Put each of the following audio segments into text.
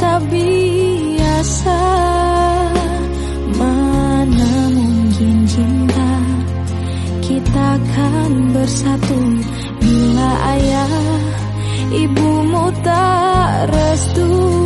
tak biasa Mana mungkin cinta Kita akan bersatu. Bila ayah ibumu tak restu.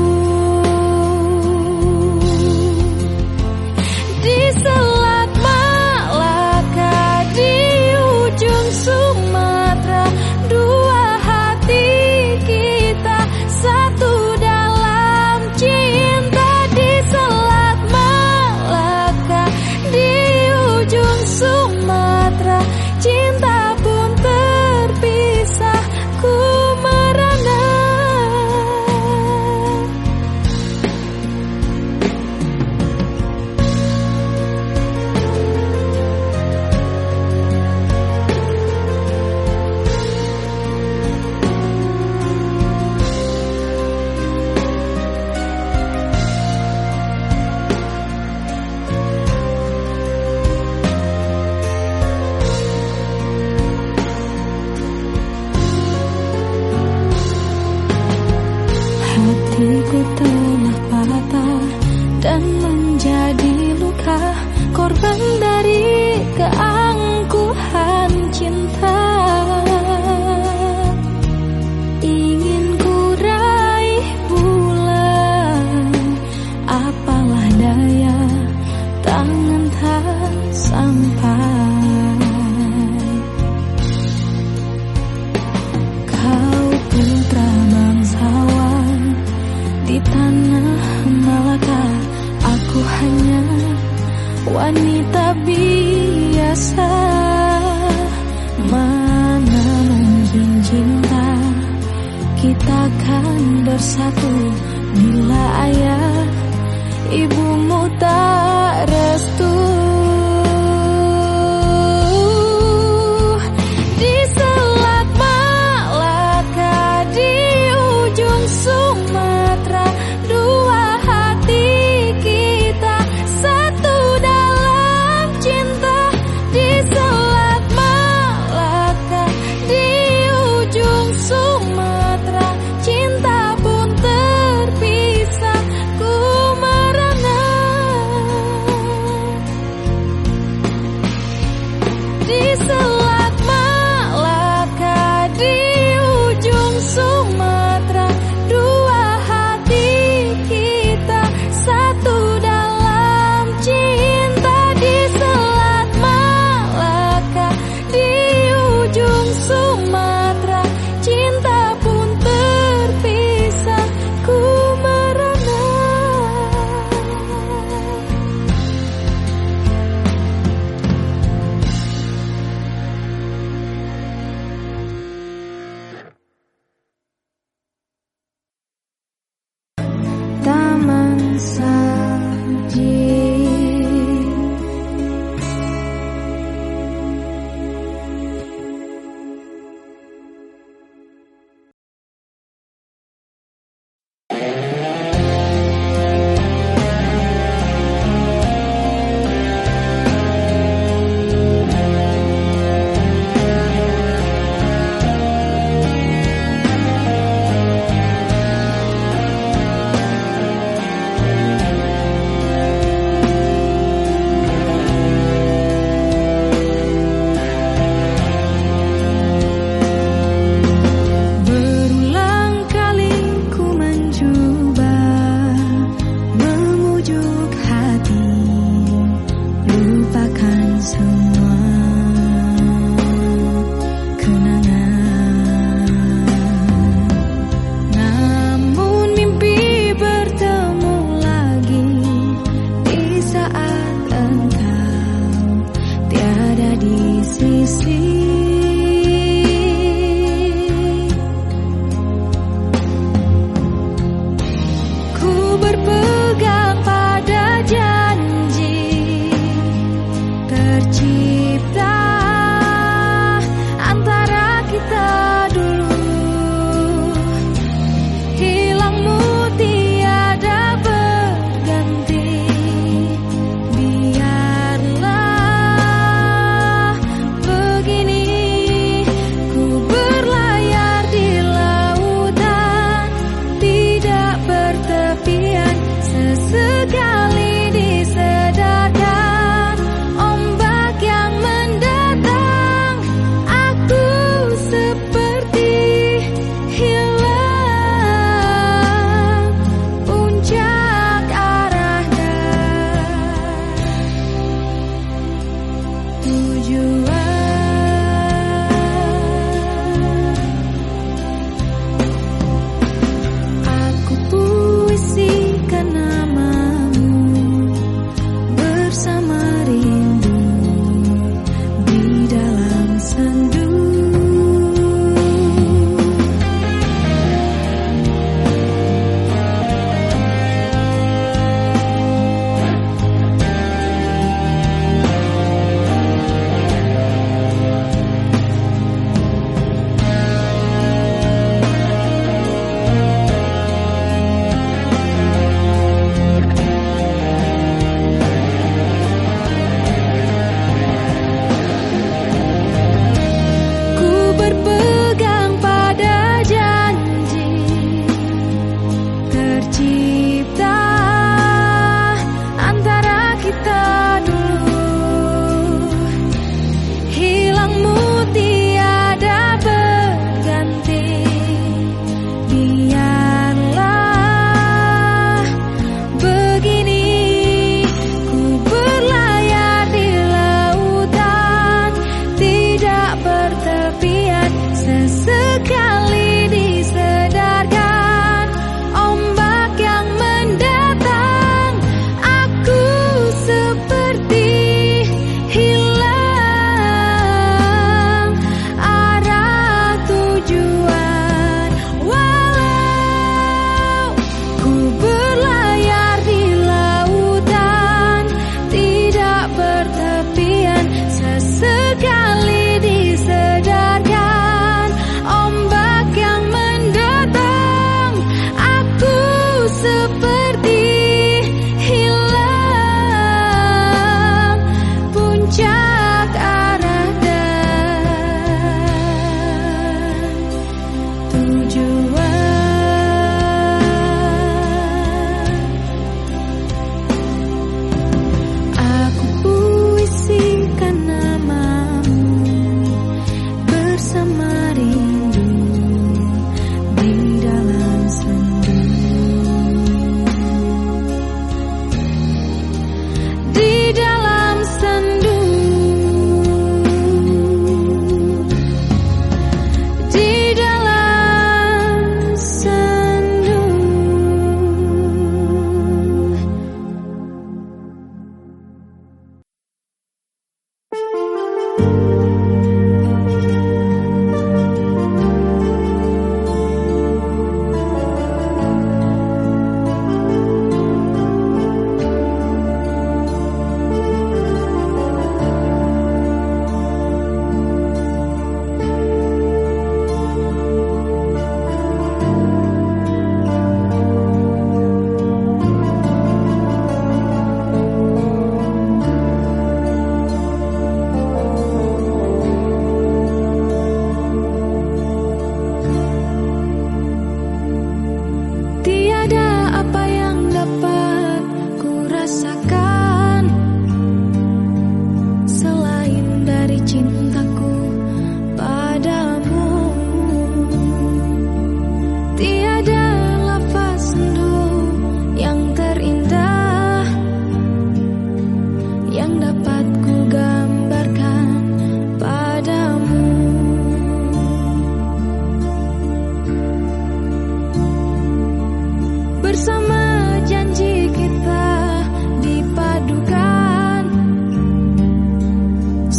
tão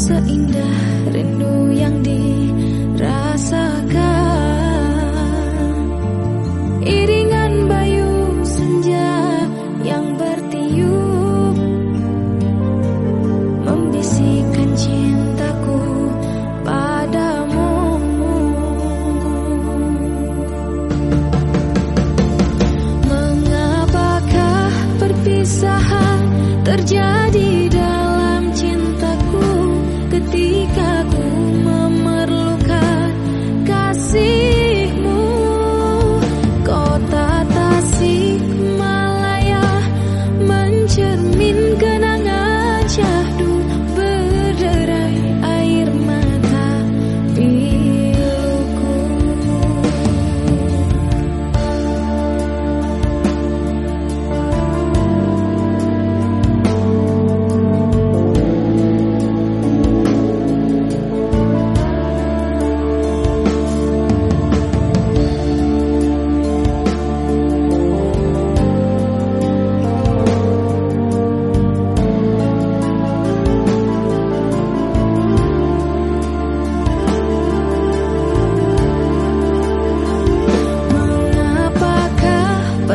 seindah rindu yang dirasa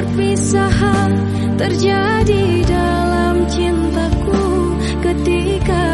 perpisahan terjadi dalam cintaku ketika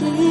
lagi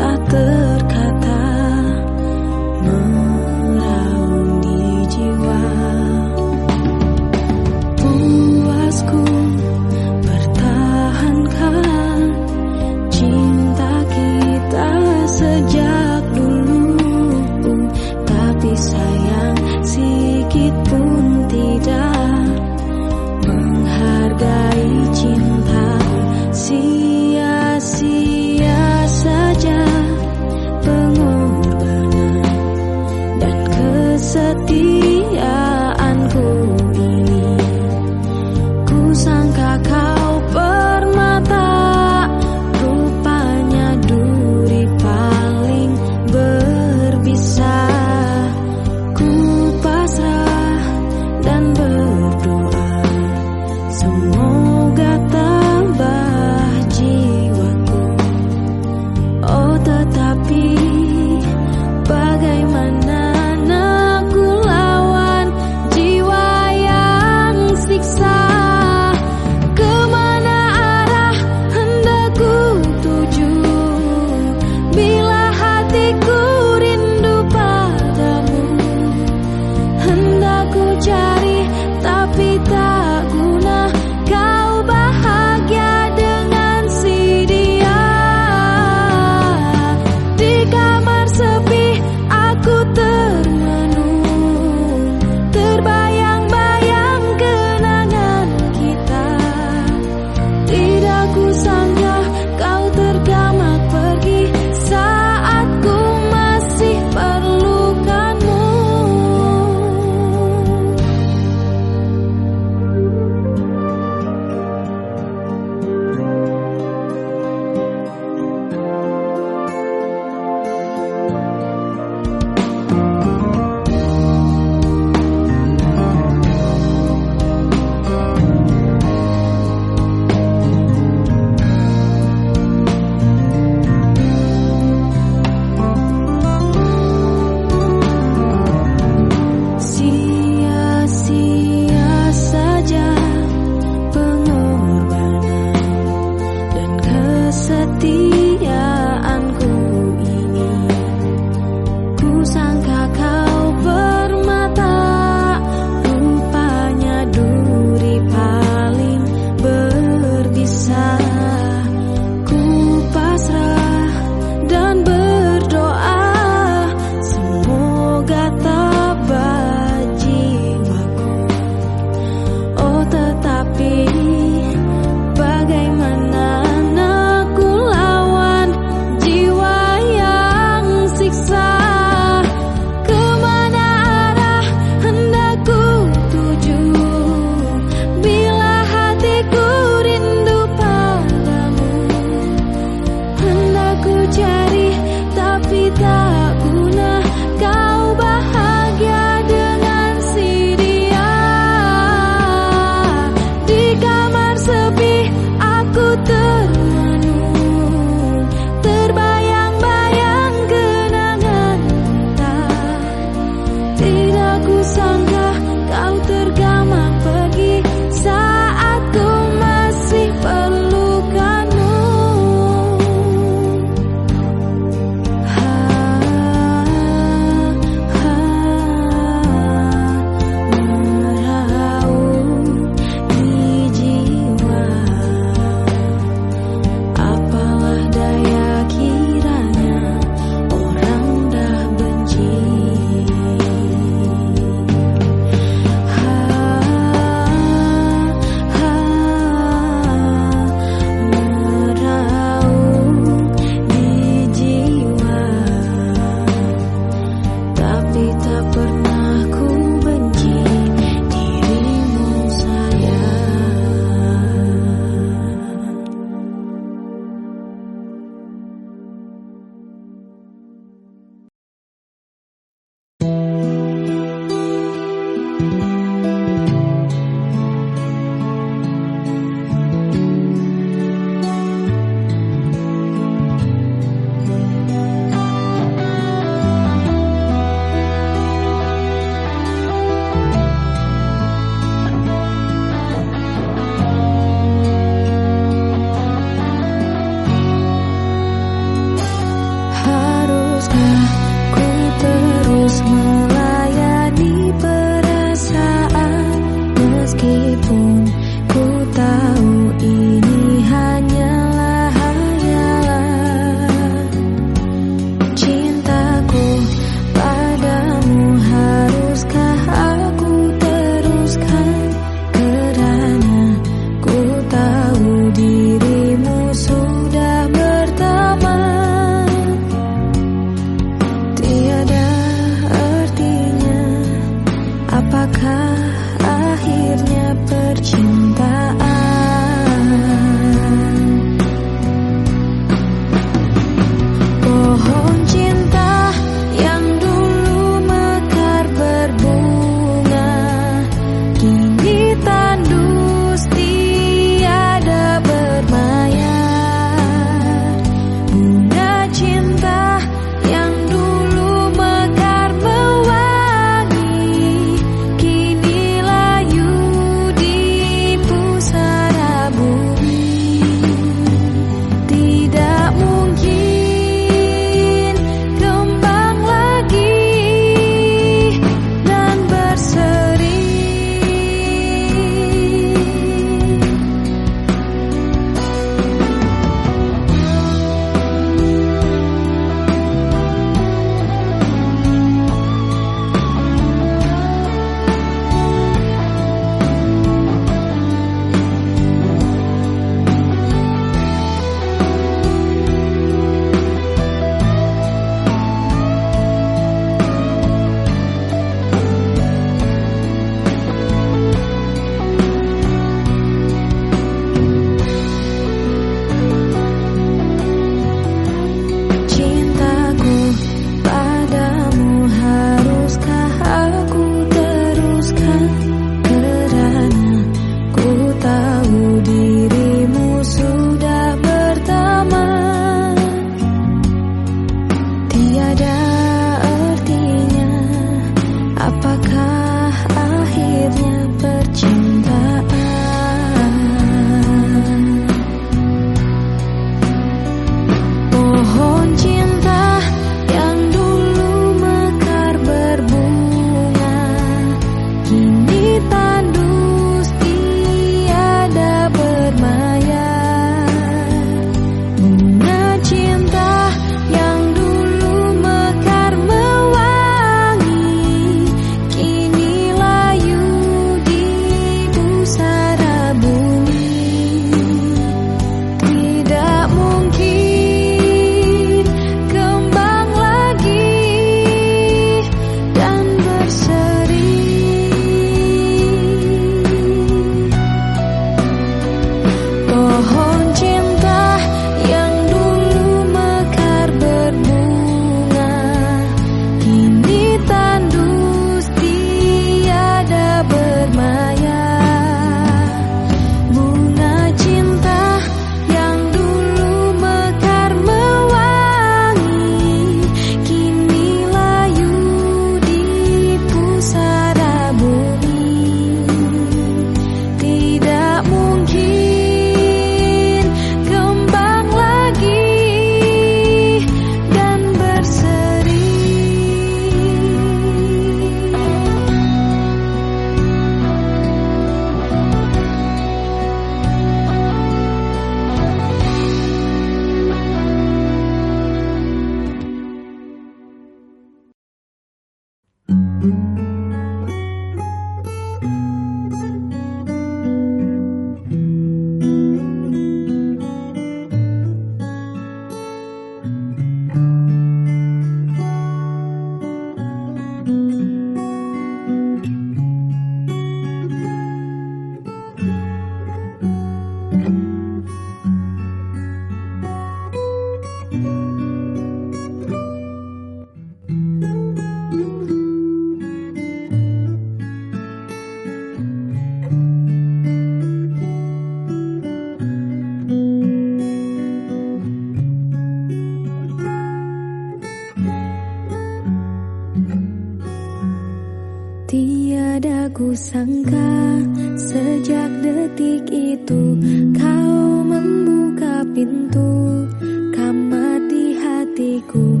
pintu kamar di hatiku.